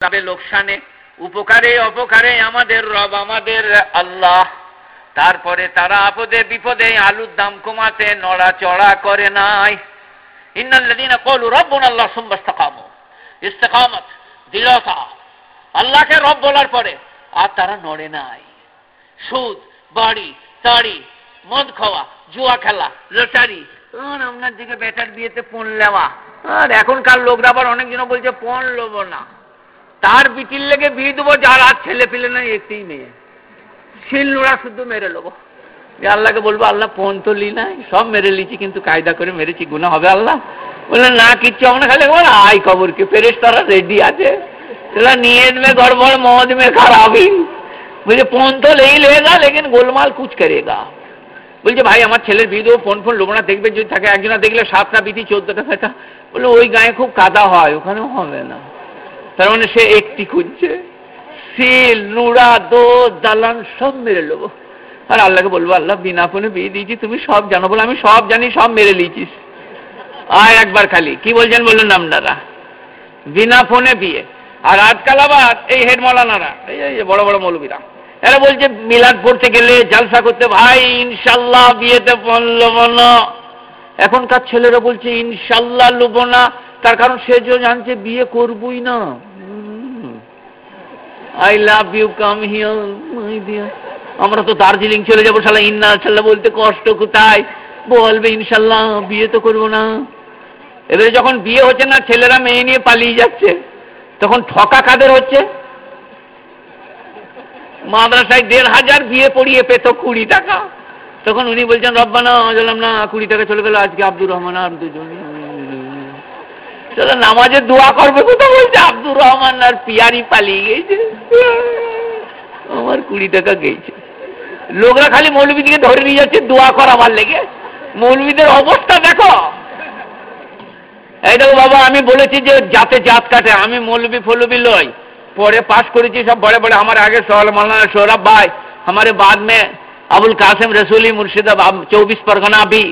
তবে লোকসানে, উপকারে, অপকারে আমাদের রব, আমাদের আল্লাহ। তারপরে তারা আপদে বিপদে আলুর দাম কমাতে নড়াচড়া করে নাই। ইন্নাল্লাযীনা ক্বালু রাব্বুনা আল্লাহ সুম্মা ইসতাকামু। ইস্তেকামত দৃঢ়তা আল্লাহকে রব বলার পরে আর তারা নড়ে নাই। সুদ, বাড়ি, তাড়ি, মদ খাওয়া, জুয়া খেলা, লটারি আপনার দিকে বেটার বিয়েতে পণ নেওয়া আর এখনকার লোকরা আবার অনেকজন বলছে পণ লোব না। তার বিটির লেগে বিয়ে দেবো, যার আর ছেলে পেলে না একটি মেয়ে। শিলনোড়া শুধু মেরে নেব। আল্লাহকে বলব, আল্লাহ পণ তো লি নাই, সব মেরে লিছি, কিন্তু কায়দা করে মেরেছি গুণা হবে আল্লাহ। বললে না, কিচ্ছু আমরা খালি বল আই খবর কি ফেরেস তারা রেডি আছে। তোরা নিয়ে নেবে, গড়বড়, মদ মে, খারাপই। বলছে পণ তো লেই লেগা, লেকিন গোলমাল কুচ করেগা। বলছে, ভাই, আমার ছেলের বিয়ে দেবো, ফোন ফোন লোবো না দেখবে, যদি থাকে, একজনা দেখলে সাতটা বিধি, চোদ্দটা ফেটা বলল ওই গায়ে খুব কাদা হয়, ওখানেও হবে না। তার মানে সে একটি খুঁজছে। সিল, নুড়া দো দালান সব মেরে নেব। আর আল্লাহকে বলব, আল্লাহ, বিনা ফোনে বিয়ে দিয়েছি, তুমি সব জানো বলে আমি সব জানি, সব মেরে লিয়েছিস আয় একবার খালি, কি বলছেন বললেন আপনারা? বিনা ফোনে বিয়ে। আর আজকাল আবার এই হেড মৌলানারা এই এই বড় বড় মৌলবীরা, এরা বলছে, মিলাদ পড়তে গেলে জালসা করতে, ভাই, ইনশাল্লাহ বিয়েতে ফোন লোব না। এখনকার ছেলেরা বলছে, ইনশাল্লাহ লোব না। তার কারণ সে যে জানছে, বিয়ে করবই না। আই লাভ ইউ কাম আমরা তো দার্জিলিং চলে যাব, শালা, ইন্না শাল্লাহ বলতে কষ্ট কোথায়? বলবে, ইনশাল্লাহ, বিয়ে তো করব না। এবারে যখন বিয়ে হচ্ছে না, ছেলেরা মেয়ে নিয়ে পালিয়ে যাচ্ছে। তখন ঠকা কাদের হচ্ছে? মাদ্রাসায় দেড় হাজার বিয়ে পড়িয়ে পেত কুড়ি টাকা। তখন উনি বলছেন, রব্বানা বললাম, না, কুড়ি টাকা চলে গেল, আজকে আব্দুর রহমান আর দুজন চলো নামাজে দোয়া করবে কোথাও বলছে আব্দুর রহমান আর পিয়ারি পালিয়ে গেছে আমার কুড়ি টাকা গেছে লোকরা খালি মৌলবীদিকে ধরে নিয়ে যাচ্ছে দোয়া কর আমার লেগে মৌলবীদের অবস্থা দেখো এই দেখো বাবা আমি বলেছি যে যাতে জাত কাটে আমি মৌলবি ফলবি লই পরে পাস করেছি সব বড়ে বড়ে আমার আগে সোহল মৌলানা সৌরভ ভাই हमारे बाद में আবুল কাসেম রসুলি মুর্শিদাবাদ চৌবিশ পরগনা বি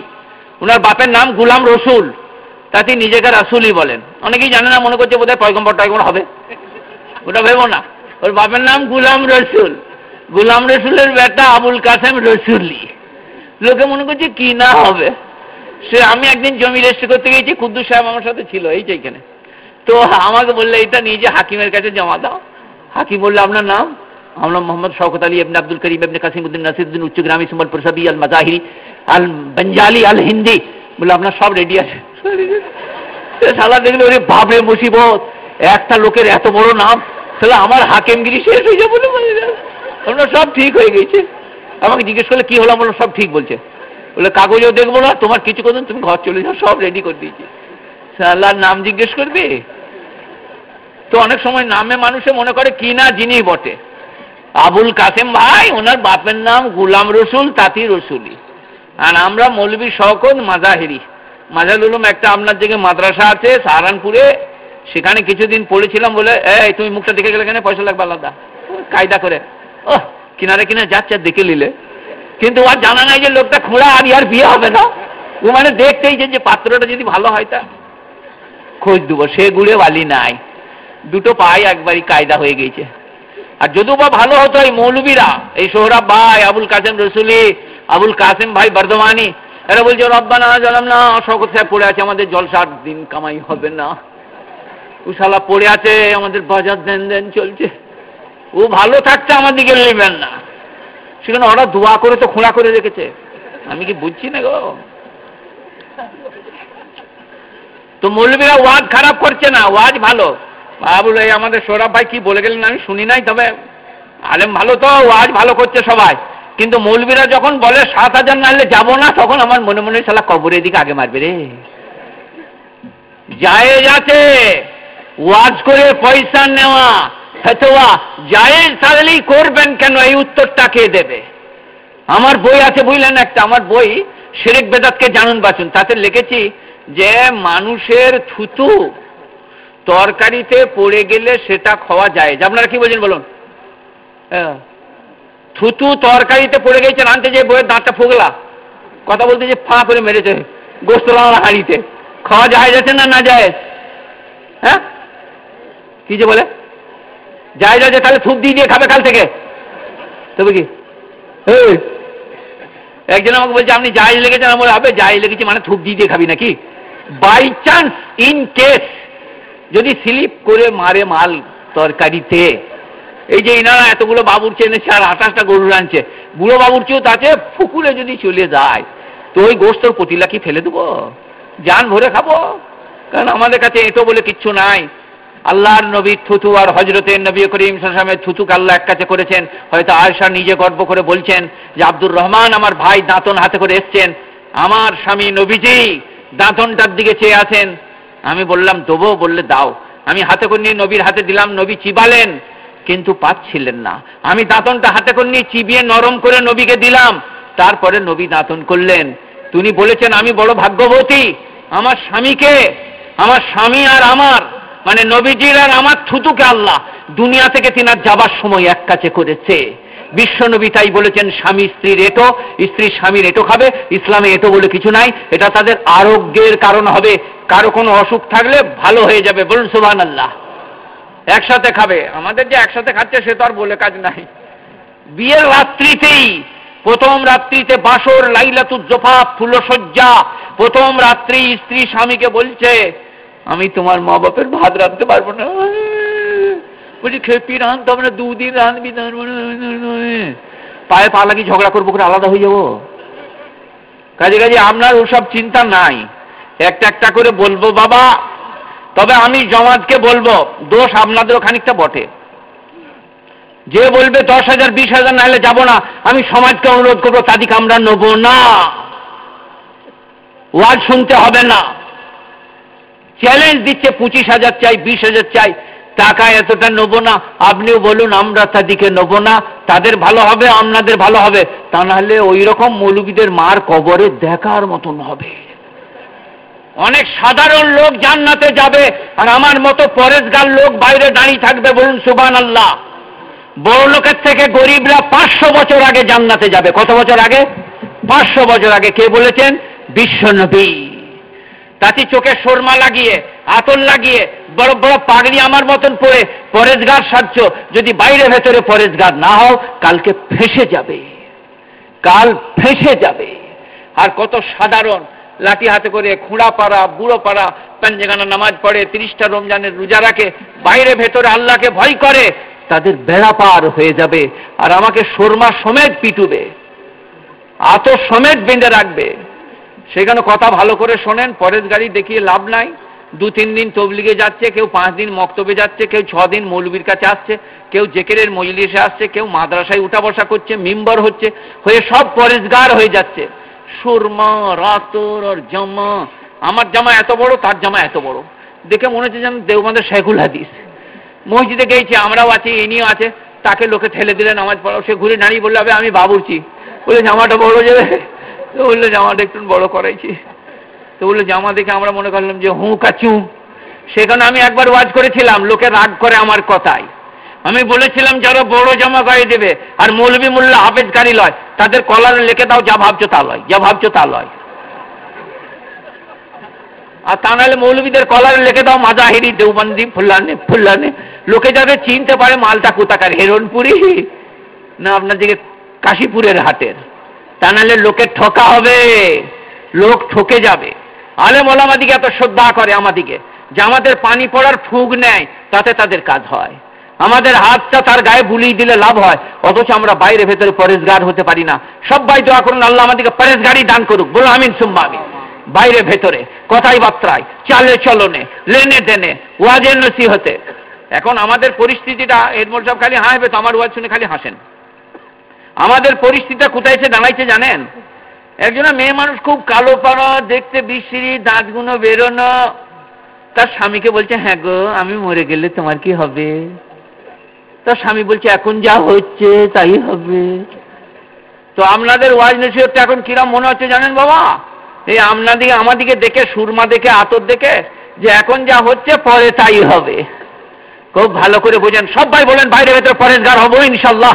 ওনার বাপের নাম গুলাম রসুল তাতে নিজেকে রাসুলই বলেন। অনেকেই জানে না, মনে করছে বোধহয় পয়গম্বর টয়গম্বর হবে। ওটা ভেবো না। ওর বাপের নাম গুলাম রসুল। গুলাম রসুলের বেটা আবুল কাসেম রসুলি। লোকে মনে করছে কি না হবে? সে আমি একদিন জমি রেজিস্ট্রি করতে গেছি কুদ্দুস সাহেব আমার সাথে ছিল, এই যে এখানে। তো আমাকে বললে এটা নিজে হাকিমের কাছে জমা দাও। হাকিম বললে, আপনার নাম? আমরা মোহাম্মদ শওকত আলী ইবনে আব্দুল করিম ইবনে কাসিমউদ্দিন নাসিরুদ্দিন উচ্চগ্রামী সুমলপুর সাবি আল মাজাহিরি আল বঞ্জালি আল হিন্দি বলে আপনার সব রেডি আছে। সালা দেখলে ওরে ভাবে মুসিবত। একটা লোকের এত বড় নাম, তাহলে আমার হাকিমগিরি শেষ হয়ে যাবে আপনার সব ঠিক হয়ে গেছে। আমাকে জিজ্ঞেস করলে, কি হলো? আমরা সব ঠিক বলছে। বলে কাগজও দেখব না, তোমার কিছু করুন তুমি ঘর চলে যাও, সব রেডি করে দিয়েছি। আল্লাহর নাম জিজ্ঞেস করবে? তো অনেক সময় নামে মানুষে মনে করে, কি না যিনি বটে? আবুল কাসেম ভাই, ওনার বাপের নাম গুলাম রসুল, তাঁতি রসুলি আর আমরা মৌলবী শওকত মাজাহিরি। মাজাল উলুম একটা আপনার দিকে মাদ্রাসা আছে, সাহারানপুরে। সেখানে কিছুদিন পড়েছিলাম বলে, এই, তুমি মুখটা দেখে গেলে কেন? পয়সা লাগবে আলাদা। কায়দা করে। ও কিনারে কিনারে যাচ্ছে, দেখে নিলে। কিন্তু আর জানা নাই যে লোকটা খোঁড়া, আর ইয়ার বিয়ে হবে না। ও মানে দেখতেই যে পাত্রটা যদি ভালো হয় তা। খোঁজ দেবো, সে গুড়ে বালি নাই। দুটো পায়ে একবারই কায়দা হয়ে গেছে আর যদিও বা ভালো হতো এই মৌলবীরা, এই সোহরাব ভাই, আবুল কাসেম রসুলি, আবুল কাসেম ভাই বর্ধমানি এরা বলছে, রব্বানা জানাম না শকত সাহেব পড়ে আছে? আমাদের জলসার দিন কামাই হবে না। ও শালা পড়ে আছে, আমাদের বাজার দেন দেন চলছে। ও ভালো থাকছে, আমার দিকে নেবেন না। সেখানে ওরা দোয়া করে তো খোঁড়া করে রেখেছে। আমি কি বুঝছি না গো? তো মৌলবীরা ওয়াজ খারাপ করছে না, ওয়াজ ভালো। বাবুল এই আমাদের সৌরভ ভাই কি বলে গেলেন আমি শুনি নাই, তবে আলেম ভালো তো, ওয়াজ ভালো করছে সবাই। কিন্তু মৌলবীরা যখন বলে, সাত হাজার নাহলে যাব না, তখন আমার মনে মনে সালা কবরের দিকে আগে মারবে রে। যায় যাচ্ছে ওয়াজ করে পয়সা নেওয়া, ফেতোয়া জায়েজ তাহলেই করবেন কেন? এই উত্তরটা কে দেবে? আমার বই আছে বুঝলেন একটা, আমার বই শেরেক বেদাতকে জানুন বাঁচুন। তাতে লিখেছি যে, মানুষের থুতু তরকারিতে পড়ে গেলে সেটা খাওয়া যায়। আপনারা কি বলছেন বলুন? থুতু তরকারিতে পড়ে গেছে আনতে যে বইয়ের দাঁতটা ফুগলা। কথা বলতে যে ফা করে মেরেছে গোস্তলা হাঁড়িতে। খাওয়া যায় যাচ্ছে না না যায় হ্যাঁ? কি যে বলে? যায় যাচ্ছে তাহলে থুপ দিয়ে দিয়ে খাবে কাল থেকে। তবে কি? একজন আমাকে বলছে, আপনি যাই লেগেছেন আমার হবে যাই লেগেছে মানে থুপ দিয়ে দিয়ে খাবি নাকি? বাই চান্স ইন কেস যদি স্লিপ করে মারে মাল তরকারিতে এই যে ইনারা এতগুলো বাবুরচি এনেছে আর আঠাশটা গরু আনছে, বুড়ো বাবুরচিও তাতে ফুকুরে যদি চলে যায়, তো ওই গোস্তর পতিলা কি ফেলে দেবো? জান ভরে খাব? কারণ আমাদের কাছে এটো বলে কিচ্ছু নাই। আল্লাহর নবীর থুতু আর হজরতের নবী করিম সালামের থুতুক আল্লাহ এক কাছে করেছেন। হয়তো আয়সা নিজে গর্ব করে বলছেন যে, আব্দুর রহমান আমার ভাই দাঁতন হাতে করে এসছেন। আমার স্বামী নবীজি দাঁতনটার দিকে চেয়ে আছেন। আমি বললাম, দেবো। বললে, দাও। আমি হাতে করে নিয়ে নবীর হাতে দিলাম, নবী চিবালেন। কিন্তু পাচ্ছিলেন না। আমি দাঁতনটা হাতে করে নিয়ে চিবিয়ে নরম করে নবীকে দিলাম। তারপরে নবী দাঁতন করলেন। তিনি বলেছেন, আমি বড় ভাগ্যবতী। আমার স্বামীকে, আমার স্বামী আর আমার মানে নবীজির আর আমার থুতুকে আল্লাহ দুনিয়া থেকে তিনার যাবার সময় এক কাছে করেছে। বিশ্বনবী তাই বলেছেন, স্বামী স্ত্রীর এটো, স্ত্রী স্বামীর এটো খাবে, ইসলামে এটো বলে কিছু নাই। এটা তাদের আরোগ্যের কারণ হবে। কারও কোনো অসুখ থাকলে ভালো হয়ে যাবে। বলুন সুবান আল্লাহ একসাথে খাবে। আমাদের যে একসাথে খাচ্ছে, সে তো আর বলে কাজ নাই। বিয়ের রাত্রিতেই, প্রথম রাত্রিতে বাসর লাইলাতুজ্জফা ফুলসজ্জা প্রথম রাত্রি স্ত্রী স্বামীকে বলছে, আমি তোমার মা বাপের ভাত রাঁধতে পারব না। বলছি, খেপি রাঁধতে হবে না দুদিন রাঁধবি তারপরে পায়ে পা লাগি ঝগড়া করব করে আলাদা হয়ে যাব। কাজে কাজে আপনার ওসব চিন্তা নাই। একটা একটা করে বলব, বাবা তবে আমি জমাতকে বলব, দোষ আপনাদেরও খানিকটা বটে। যে বলবে দশ হাজার, বিশ হাজার নাহলে যাব না, আমি সমাজকে অনুরোধ করব, তাদেরকে আমরা নেব না। ওয়াজ শুনতে হবে না। চ্যালেঞ্জ দিচ্ছে, পঁচিশ হাজার চাই, বিশ হাজার চাই, টাকা এতটা নেব না, আপনিও বলুন, আমরা তাদেরকে নেব না, তাদের ভালো হবে, আপনাদের ভালো হবে, তা নাহলে ওই রকম মৌলবীদের মার কবরে দেখার মতন হবে। অনেক সাধারণ লোক জান্নাতে যাবে আর আমার মতো পরেশগার লোক বাইরে দাঁড়িয়ে থাকবে বলুন সুবান আল্লাহ বড় লোকের থেকে গরিবরা পাঁচশো বছর আগে জান্নাতে যাবে। কত বছর আগে? পাঁচশো বছর আগে। কে বলেছেন? বিশ্বনবী তাতে চোখে সোরমা লাগিয়ে, আতর লাগিয়ে, বড় বড় পাগড়ি আমার মতন পরে পরেজগার সাজছ। যদি বাইরে ভেতরে পরেজগার না হও, কালকে ফেসে যাবে। কাল ফেসে যাবে। আর কত সাধারণ লাঠি হাতে করে খুঁড়া পাড়া, বুড়ো পাড়া পাঞ্জেগানা নামাজ পড়ে, তিরিশটা রমজানের রোজা রাখে, বাইরে ভেতরে আল্লাহকে ভয় করে, তাদের বেড়া পার হয়ে যাবে আর আমাকে সোরমা সমেত পিটুবে আতো সমেত বেঁধে রাখবে। সেখানে কথা ভালো করে শোনেন, পরের গাড়ি দেখিয়ে লাভ নাই। দু, তিন দিন তবলিগে যাচ্ছে, কেউ পাঁচ দিন মক্তবে যাচ্ছে, কেউ ছ দিন মৌলবীর কাছে আসছে, কেউ জেকেরের মজলিসে আসছে, কেউ মাদ্রাসায় উঠা বসা করছে, মিম্বর হচ্ছে, হয়ে সব পরেজগার হয়ে যাচ্ছে। সুরমা, রাতর আর জামা। আমার জামা এত বড়, তার জামা এত বড়। দেখে মনে হচ্ছে যেন দেওবন্দের শেখুল হাদিস। মসজিদে গেছি আমরাও আছি, ইনিও আছে। তাকে লোকে ঠেলে দিলে, নামাজ পড়াও। সে ঘুরে দাঁড়িয়ে বলল, আবে, আমি বাবুরছি বলে জামাটা বড় যাবে। তো বলল, জামাটা একটু বড় করাইছি। তো বলল, জামা দেখে আমরা মনে করলাম যে হুঁ কাচু। সেখানে আমি একবার ওয়াজ করেছিলাম, লোকে রাগ করে আমার কথায়। আমি বলেছিলাম যারা বড় জামা গায়ে দেবে, আর মৌলবী মোল্লা হাফেজকারী লয়, তাদের কলারে লিখে দাও, যা ভাবছ তা লয়, যা ভাবছ তা লয়। আর তা নাহলে মৌলবীদের কলারে লিখে দাও মাজাহিরি দেওবন্দি, ফুল্লানে ফুল্লানে। লোকে যাতে চিনতে পারে মালটা কোথাকার হেরনপুরি না আপনার দিকে কাশীপুরের হাটের। তা নাহলে লোকের ঠকা হবে, লোক ঠকে যাবে। আলে মোলামাদিকে এত শ্রদ্ধা করে আমাদিকে, যে আমাদের পানি পড়ার ফুগ নেয়, তাতে তাদের কাজ হয়। আমাদের হাতটা তার গায়ে বুলিয়ে দিলে লাভ হয়। অথচ আমরা বাইরে, ভেতরে পরেশগার হতে পারি না। সবাই দোয়া করুন, আল্লাহ আমাদেরকে পরেশগারই দান করুক। বলো আমিন, সুম্মা, আমিন। বাইরে, ভেতরে, কথাই বার্তায় চালে, চলনে, লেনে, দেনে, ওয়াজের নসিহতে। এখন আমাদের পরিস্থিতিটা এরমোর সব খালি হাসবে তো আমার ওয়াজ শুনে খালি হাসেন। আমাদের পরিস্থিতিটা কোথায় দাঁড়াইছে জানেন? একজনা মেয়ে মানুষ খুব কালো পাড়া দেখতে বিশ্রী দাঁতগুলো বেরোনো। তার স্বামীকে বলছে হ্যাঁ গো, আমি মরে গেলে তোমার কি হবে? তার স্বামী বলছে, এখন যা হচ্ছে তাই হবে। তো আপনাদের ওয়াজ নসিহতটা এখন কিরম মনে হচ্ছে জানেন বাবা? এই আপনাদিকে, আমাদিকে দেখে, সুরমা দেখে, আতর দেখে, যে এখন যা হচ্ছে পরে তাই হবে। খুব ভালো করে বোঝেন। সবাই বলেন, বাইরে ভেতরে পরেশগার হব ইনশাল্লাহ।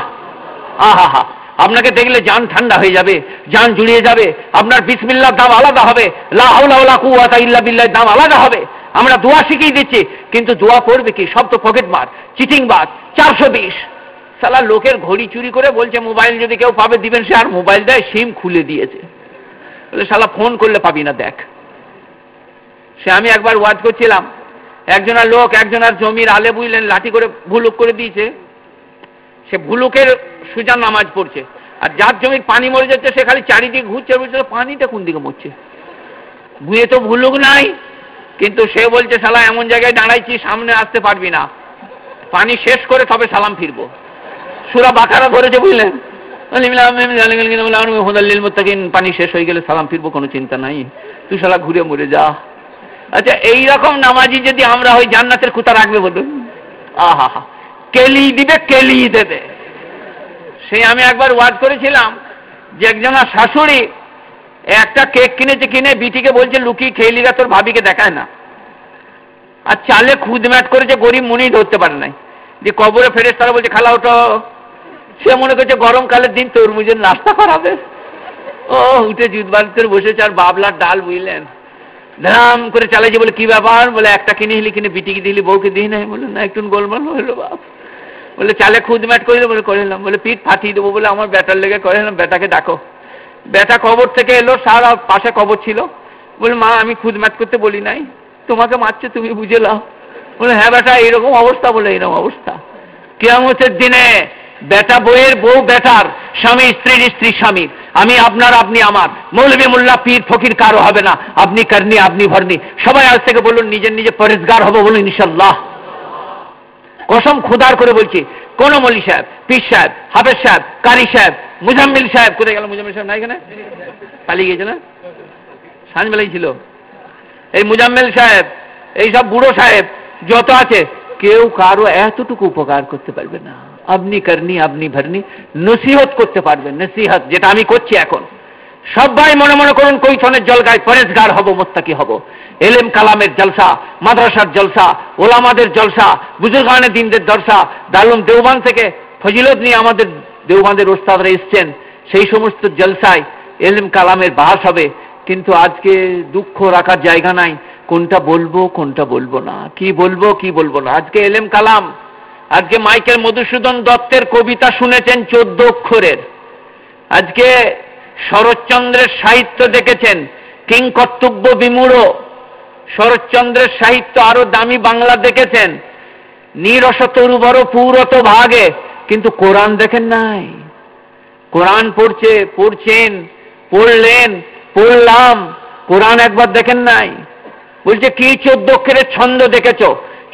আহা, হা। আপনাকে দেখলে জান ঠান্ডা হয়ে যাবে, জান জুড়িয়ে যাবে। আপনার বিসমিল্লার দাম আলাদা হবে। লা হাওলা ওয়ালা কুওয়াতা ইল্লা বিল্লাহ, দাম আলাদা হবে। আমরা দোয়া শিখিয়ে দিচ্ছি, কিন্তু দোয়া পড়বে কি? সব তো পকেট মার চিটিং বাদ চারশো বিশ। সালা লোকের ঘড়ি চুরি করে বলছে, মোবাইল যদি কেউ পাবে, দিবেন সে, আর মোবাইল দেয়, সিম খুলে দিয়েছে। বলে, শালা ফোন করলে পাবি না, দেখ। সে, আমি একবার ওয়াজ করছিলাম, একজনের লোক, একজনের জমির আলে বুঝলেন লাঠি করে ভুলুক করে দিয়েছে। সে ভুলুকের সুজা নামাজ পড়ছে। আর যার জমির পানি মরে যাচ্ছে, সে খালি চারিদিকে ঘুরছে বলছে পানিটা কোন দিকে মরছে? বুয়ে তো ভুলুক নাই। কিন্তু সে বলছে, শালা, এমন জায়গায় দাঁড়াইছি, সামনে আসতে পারবি না। পানি শেষ করে তবে সালাম ফিরবো। সুরা বাকারা ধরেছে, বুঝলেন? পানি শেষ হয়ে গেলে সালাম ফিরবো, কোনো চিন্তা নাই। তুই শালা ঘুরে মরে যা। আচ্ছা এইরকম নামাজি যদি আমরা হই জান্নাতের কুতা রাখবে বলুন। আহা হা কেলি দিবে, কেলি দেবে। সে আমি একবার ওয়াজ করেছিলাম যে একজনের শাশুড়ি একটা কেক কিনেছে কিনে বিটিকে বলছে, লুকিয়ে খেলিগা তোর ভাবিকে দেখায় না। আর চালে খুদম্যাট করেছে, গরিব মনেই ধরতে পারে নাই। যে কবরে ফেরে তারা বলছে, খালা ওটা সে মনে করছে, গরমকালের দিন তরমুজের নাস্তা করাবে। ও, উঠে জুত বাড়িতে বসেছে, আর বাবলার ডাল বুঝলেন। ধাম করে চালাইছে বলে, কি ব্যাপার? বলে, একটা কিনে হিলি কিনে বিটিকে দিলি, বউকে দিই নাই। বলে, না, একটু গোলমাল হইল বাপ। বলে, চালে খুদম্যাট করিলে? বলে করিলাম বলে, পিঠ ফাটিয়ে দেবো। বলে, আমার ব্যাটার লেগে করে করিলাম ব্যাটাকে ডাকো। ব্যাটা কবর থেকে এলো, সারা পাশে কবর ছিল। বলে মা, আমি খুদম্যাট করতে বলি নাই। তোমাকে মারছে, তুমি বুঝে লাও বলে হ্যাঁ বেটা এরকম অবস্থা বলে এরকম অবস্থা। কেয়ামতের দিনে বেটা বইয়ের বউ বেটার, স্বামী স্ত্রীর স্ত্রী স্বামী আমি আপনার, আপনি আমার। মৌলবী মোল্লা পীর ফকির কারও হবে না। আপনি কারনি আপনি ভরনি সবাই আজ থেকে বলুন, নিজের নিজে পরেজগার হব বলুন ইনশাল্লাহ। কসম খুদার করে বলছি কোন মলি সাহেব, পীর সাহেব, হাফেজ সাহেব, কারি সাহেব, মুজাম্মিল সাহেব, কোথায় গেল মুজাম্মিল সাহেব? না এখানে? পালিয়ে গিয়েছে না? সাঁঝবেলাই ছিল। এই মুজাম্মেল সাহেব, এই সব বুড়ো সাহেব, যত আছে, কেউ কারও এতটুকু উপকার করতে পারবে না। আপনি করনি, আপনি ভরনি, নসিহত করতে পারবেন, নসিহত, যেটা আমি করছি এখন। সবাই মনে মনে করুন, কৈথনের জলগায় পরেজগার হব, মোত্তাকি হব। এলেম কালামের জলসা, মাদ্রাসার জলসা, ওলামাদের জলসা বুজুর্গানের দিনদের জলসা দালুম দেওবান থেকে ফজিলত নিয়ে আমাদের দেওবানদের ওস্তাদরা এসছেন। সেই সমস্ত জলসায় এলেম কালামের বাস হবে। কিন্তু আজকে দুঃখ রাখার জায়গা নাই। কোনটা বলব কোনটা বলব না। কি বলব কি বলব না। আজকে এলেম কালাম। আজকে মাইকেল মধুসূদন দত্তের কবিতা শুনেছেন চোদ্দ অক্ষরের। আজকে শরৎচন্দ্রের সাহিত্য দেখেছেন, কিং কর্তব্য বিমূঢ়। শরৎচন্দ্রের সাহিত্য আরও দামি বাংলা দেখেছেন। নিরসত উর্বর পুরত ভাগে, কিন্তু কোরআন দেখেন নাই। কোরআন পড়ছে, পড়ছেন, পড়লেন, পড়লাম, কোরআন একবার দেখেন নাই। বলছে, কি চোদ্দ অক্ষরের ছন্দ দেখেছ?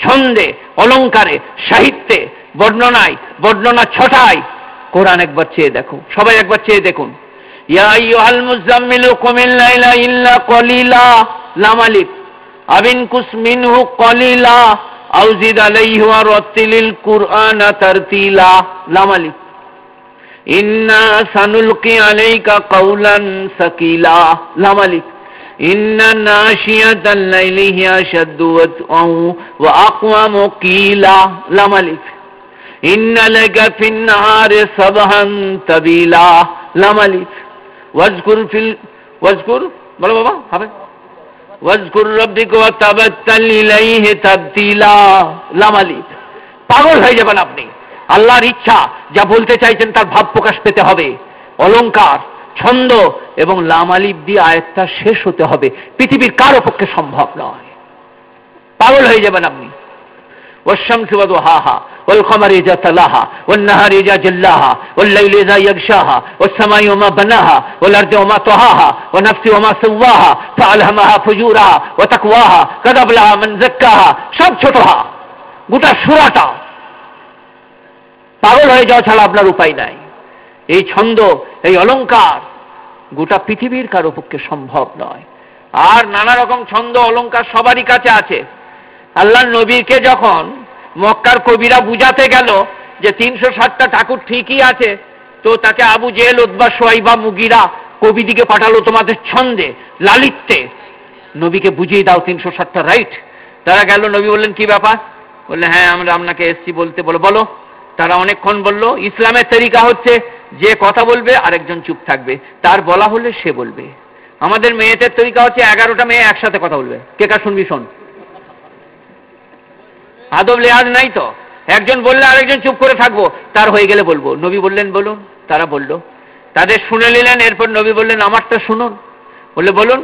ছন্দে, অলঙ্কারে, সাহিত্যে, বর্ণনায়, বর্ণনা ছটায়। কোরআন একবার চেয়ে দেখো, সবাই একবার চেয়ে দেখুন। يا أيها المزمل قم الليل إلا قليلا. لا ملك. أبنكس منه قليلا. أو زد عليه ورتل القرآن ترتيلا. لا ملك. إنا سنلقي عليك قولا ثقيلا. لا ملك. إن ناشية الليل هي أشد وطئا وأقوى قيلا لا ملك. إن لك في النهار صبحا طويلا لا ملك. ফিল বলো বাবা, হবে। লামালি পাগল হয়ে যাবেন আপনি। আল্লাহর ইচ্ছা, যা বলতে চাইছেন তার ভাব প্রকাশ পেতে হবে। অলঙ্কার ছন্দ এবং লামালিব দিয়ে আয়ত্তা শেষ হতে হবে। পৃথিবীর কারও পক্ষে সম্ভব নয়। পাগল হয়ে যাবেন আপনি। والشمس وضحاها والقمر إذا تلاها والنهار إذا جلاها والليل إذا يغشاها والسماء وما بناها والأرض وما طهاها ونفس وما سواها فألهمها فجورها وتقواها قد أبلغ من زكاها সব ছোটহা গোটা সুরাটা পাগল হয়ে যাওয়া ছাড়া আপনার উপায় নাই এই ছন্দ এই অলঙ্কার গোটা পৃথিবীর কারো পক্ষে সম্ভব নয় আর নানা রকম ছন্দ অলঙ্কার সবারই কাছে আছে আল্লাহ নবীকে যখন মক্কার কবিরা বুঝাতে গেল যে তিনশো ষাটটা ঠাকুর ঠিকই আছে, তো তাকে Abu Jahl Utba Shaiba, Mughira কবিদিকে পাঠালো তোমাদের ছন্দে, লালিত্যে। নবীকে বুঝিয়ে দাও তিনশো ষাটটা রাইট। তারা গেল, নবী বললেন, কি ব্যাপার? বললে হ্যাঁ আমরা আপনাকে এসছি বলতে। বলো বলো। তারা অনেকক্ষণ বলল, ইসলামের তরিকা হচ্ছে যে কথা বলবে, আরেকজন চুপ থাকবে। তার বলা হলে সে বলবে। আমাদের মেয়েদের তরিকা হচ্ছে, এগারোটা মেয়ে একসাথে কথা বলবে। কে কার শুনবি শোন। আদব লেহাজ নাই তো একজন বললে আরেকজন চুপ করে থাকবো তার হয়ে গেলে বলবো নবী বললেন বলুন তারা বলল তাদের শুনে নিলেন এরপর নবী বললেন আমারটা শুনুন বললে বলুন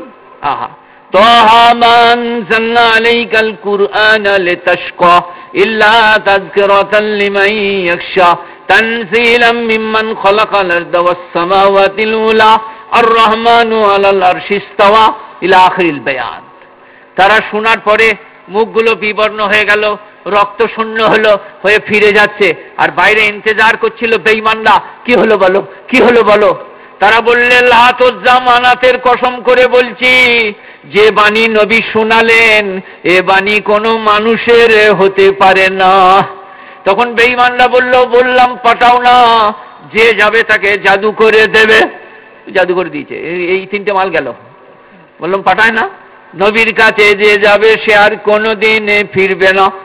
আহা طه ما أنزلنا عليك القرآن لتشقى إلا تذكرة لمن يخشى تنزيلا ممن خلق الأرض والسماوات الأولى الرحمن على العرش استوى إلى آخر البيان তারা শোনার পরে মুখগুলো বিবর্ণ হয়ে গেল রক্ত শূন্য হলো, হয়ে ফিরে যাচ্ছে। আর বাইরে ইন্তজার করছিল বেইমানরা কি হলো বলো? কি হলো বলো? তারা বললেন লাহাতের কসম করে বলছি, যে বাণী নবী শোনালেন, এ বাণী কোনো মানুষের হতে পারে না। তখন বেইমানরা বলল, বললাম, পাঠাও না। যে যাবে তাকে জাদু করে দেবে। জাদু করে দিয়েছে। এই তিনটে মাল গেল। বললাম, পাঠায় না। নবীর কাছে যে যাবে, সে আর কোনোদিন ফিরবে না।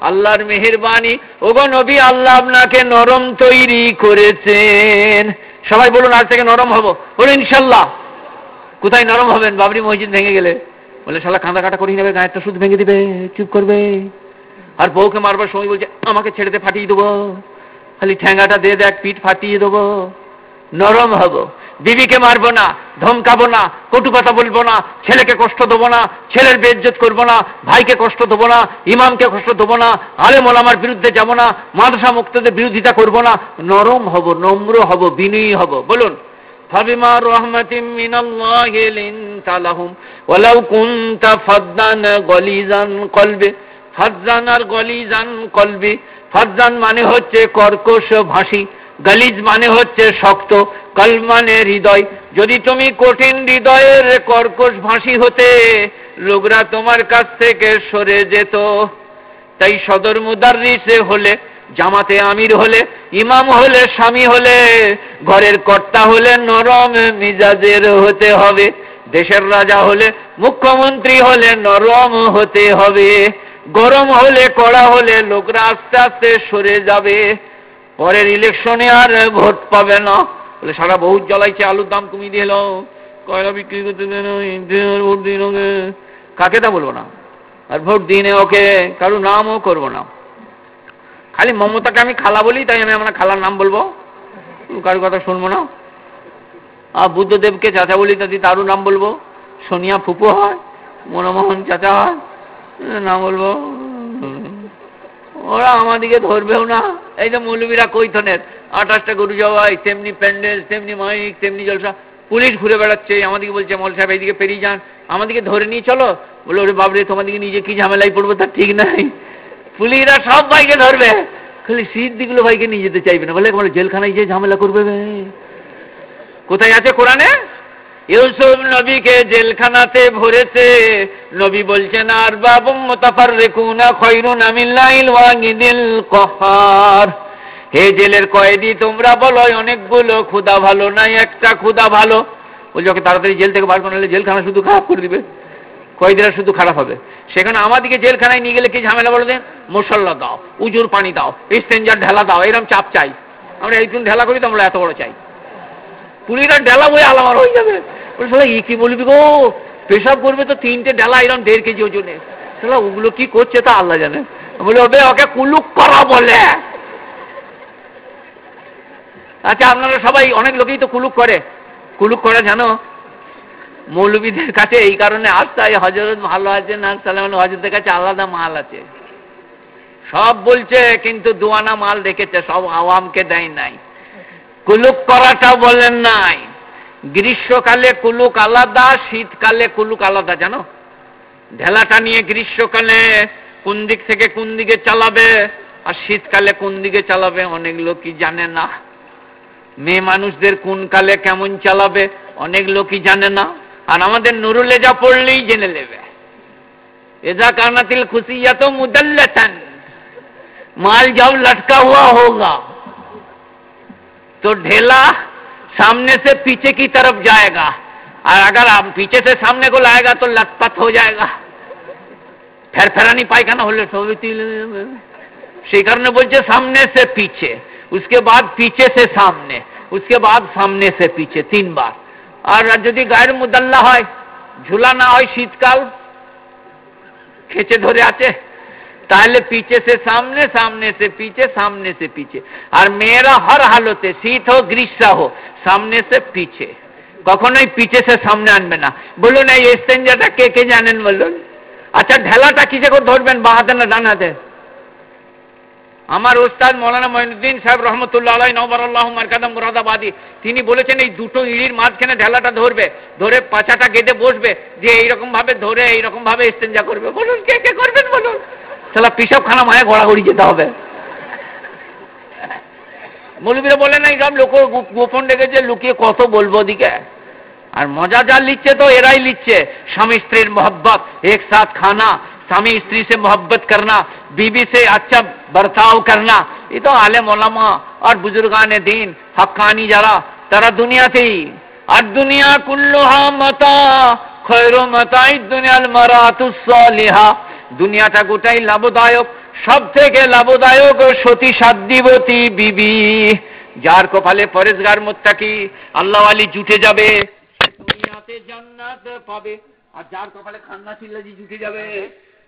আল্লাহর মেহেরবানি। ওগো নবী, আল্লাহ আপনাকে নরম তৈরি করেছেন। সবাই বলুন, আজ থেকে নরম হব। বলুন, ইনশাল্লাহ। কোথায় নরম হবেন? বাবরি মসজিদ ভেঙে গেলে। বলে, শালা, কাঁদা কাটা করিয়ে নেবে গায়েরটা শুধু ভেঙে দিবে, চুপ করবে। আর বউকে মারবার সময় বলছে, আমাকে ছেড়ে দে, ফাটিয়ে দেবো। খালি ঠ্যাঙ্গাটা দিয়ে দেখ, পিঠ ফাটিয়ে দেবো। নরম হব। বিবিকে মারবো না ধমকাবো না কটু কথা বলবো না ছেলেকে কষ্ট দেবো না ছেলের বেজ্জত করবো না ভাইকে কষ্ট দেবো না ইমামকে কষ্ট দেবো না আলে মোলামার বিরুদ্ধে যাবো না মাদ্রাসা মুক্তদের বিরোধিতা করবো না নরম হব নম্র হব বিনয়ী হব বলুন فبما رحمة من الله لنت لهم ولو كنت فظا غليظا قلبي ফাজ্জান আর গলিজান কলবি ফাজ্জান মানে হচ্ছে কর্কশ ভাষী গালিজ মানে হচ্ছে শক্ত, কল মানে হৃদয়। যদি তুমি কঠিন হৃদয়ের কর্কশ ভাষী হতে, লোকরা তোমার কাছ থেকে সরে যেত। তাই সদর মুদারিসে হলে, জামাতে আমির হলে, ইমাম হলে, স্বামী হলে, ঘরের কর্তা হলে নরম মিজাজের হতে হবে। দেশের রাজা হলে, মুখ্যমন্ত্রী হলে নরম হতে হবে। গরম হলে, কড়া হলে, লোকরা আস্তে আস্তে সরে যাবে। পরের ইলেকশনে আর ভোট পাবে না। বলে সারা বহুত জ্বলাইছে, আলুর দাম কমিয়ে দিল কয়লা বিক্রি করতে ভোট দিন ওকে। কাকে তা বলব না? আর ভোট দিনে ওকে কারও নামও করব না। খালি মমতাকে আমি খালা বলি, তাই আমি আমার খালার নাম বলব। কারোর কথা শুনব না। আর বুদ্ধদেবকে চাচা বলি তাদি তারও নাম বলব। সোনিয়া ফুপু হয়, মনমোহন চাচা হয় নাম বলব। ওরা আমাদিকে ধরবেও না। এই যে মৌলবীরা কৈথনের, আঠাশটা গরু জবাই, তেমনি প্যান্ডেল, তেমনি মাইক, তেমনি জলসা। পুলিশ ঘুরে বেড়াচ্ছে আমাদেরকে বলছে, মল সাহেব, এইদিকে পেরিয়ে যান। আমাদেরকে ধরে নিয়ে চলো। বলে, ওরে বাবরে তোমাদেরকে নিজে কি ঝামেলায় পড়ব তার ঠিক নাই। পুলিশরা সব ভাইকে ধরবে। খালি সিদ্দিগুলো ভাইকে নিয়ে যেতে চাইবে না। বলে বলে জেলখানায় যে ঝামেলা করবে কোথায় আছে কোরআনে? ইউসুফ নবীকে জেলখানাতে ভরেছে। নবী বলছেন, আর বাবু মোতাফার রেকুনা খৈরুন আমিল্লাইল ওয়াঙ্গিদিল কহার। হে জেলের কয়েদি, তোমরা বলো, অনেকগুলো ক্ষুদা ভালো নাই, একটা ক্ষুদা ভালো। বলছে, ওকে, তাড়াতাড়ি জেল থেকে বার করে জেলখানা শুধু খারাপ করে দিবে। কয়েদিরা শুধু খারাপ হবে। সেখানে আমাদেরকে জেলখানায় নিয়ে গেলে কি ঝামেলা বলে দেন? মশল্লা দাও, উজুর পানি দাও, স্টেঞ্জার ঢেলা দাও এরকম চাপ চাই। আমরা এইটুকু ঢেলা করি তো আমরা এত বড় চাই। পুলিরা ঢেলা বই আলামার হয়ে যাবে। বলে, শালা ই কি বলবি গো? পেশাব করবে তো তিনটে ঢেলা এরকম দেড় কেজি ওজনে। শালা, ওগুলো কি করছে তা আল্লাহ জানে। বলে, ওবে, ওকে কুলুক করা বলে। আচ্ছা আপনারা সবাই অনেক লোকেই তো কুলুক করে। কুলুক করে জানো? মৌলবীদের কাছে এই কারণে আসতে হয় হজরত ভালো আছে না সালাম হজরতের কাছে আলাদা মাল আছে। সব বলছে, কিন্তু দুয়ানা মাল রেখেছে সব আওয়ামকে দেয় নাই। কুলুক করাটা বলেন নাই। গ্রীষ্মকালে কুলুক আলাদা, শীতকালে কুলুক আলাদা, জানো? ঢেলাটা নিয়ে গ্রীষ্মকালে কোন দিক থেকে কোন দিকে চালাবে, আর শীতকালে কোন দিকে চালাবে, অনেক লোকই জানে না। মেয়ে মানুষদের কোন কালে কেমন চালাবে, অনেক লোকই জানে না। আর আমাদের নুরুলে যা পড়লেই জেনে নেবে। এজা কানাতিল খুশিয়া তো মুদাল্লাতান। মাল যাও, লটকা হওয়া হোগা। तो ढेला सामने से पीछे की तरफ़ जाएगा। और अगर आप पीछे से सामने को लाएगा तो लथपथ हो जाएगा। फेर फेरा नहीं पाएगा ना होले सो शिखर ने बोलते, सामने से पीछे। उसके बाद पीछे से सामने, उसके बाद सामने से पीछे, तीन बार। और यदि गायर मुदल्ला है झूला ना हो शीतकाल। खेचे धोरे आते তাহলে পিছে সে সামনে সামনে সে পিছে, সামনে সে পিছে। আর মেয়েরা হর হালতে, শীত হোক, গ্রীষ্ম হোক, সামনে সে পিছে। কখনোই পিছে সে সামনে আনবে না। বলুন, এই এক্সচেঞ্জারটা কে কে জানেন বলুন? আচ্ছা ঢেলাটা কিসে করে ধরবেন? বা হাতে না ডান হাতে আমার ওস্তাদ মৌলানা মঈনুদ্দিন সাহেব রহমতুল্লাহ আলাই নবর আল্লাহ মারকাদম মুরাদাবাদী, তিনি বলেছেন, এই দুটো ইঁড়ির মাঝখানে ঢেলাটা ধরবে, ধরে পাছাটা গেটে বসবে, যে এইরকম ভাবে ধরে এইরকম ভাবে ইস্তেঞ্জা করবে। বলুন, কে কে করবেন বলুন? তাহলে পিসাব খানা মায়ে ঘোরাঘুরি যেতে হবে মৌলবীরা বলে না এইসব লোক গো- গোপন রেখেছে লুকিয়ে কত বলবো ওদিকে আর মজা যা লিখছে তো এরাই লিখছে স্বামী স্ত্রীর मोहब्बत एक साथ खाना স্বামী স্ত্রী से मोहब्बत करना बीवी से अच्छा बर्ताव करना ये तो आले मोलामा और बुजुर्गान दीन हक्कानी যারা তারা দুনিয়াতেই আর দুনিয়া কুল্লুহা মাতা খৈরু মাতাই দুনিয়াল মারাতুস সালিহা দুনিয়াটা গোটাই লাভদায়ক সব থেকে লাভদায়ক সতী সাধ্যবতী বিবি। যার কপালে পরেশগার মোত্তাকি আল্লাহ আলী জুটে যাবে দুনিয়াতে জান্নাত পাবে। আর যার কপালে খান্না চিল্লাজি জুটে যাবে,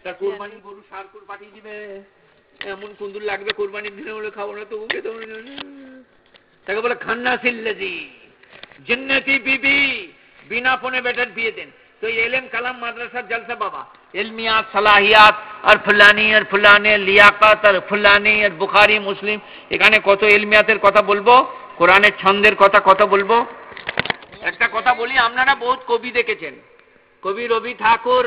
তার কুরবানি গরু সারকুর পাঠিয়ে দিবে। এমন কুন্দুর লাগবে কোরবানির দিনে বলে খাব না, তবু খেতে তাকে বলে খান্না সিল্লাজি জিন্নাতি বিবি, বিনা ফোনে বেটার বিয়ে দেন। तो ये एलम कलम मदरसा जलसा बाबा इल्मियात सलाहियात আর ফুলানি আর ফুলানে লিয়াকাত আর ফুলানি আর বুখারি মুসলিম এখানে কত ইলমিয়াতের কথা বলবো কোরআনের ছন্দের কথা কত বলবো একটা কথা বলি আপনারা বহুত কবি দেখেছেন কবি রবি ঠাকুর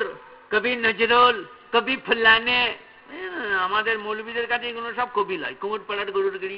কবি নজরুল কবি ফুলানে আমাদের মৌলবীদের কাছে এগুলো সব কবি লয় কুমুর পাড়ার গরুর গিরি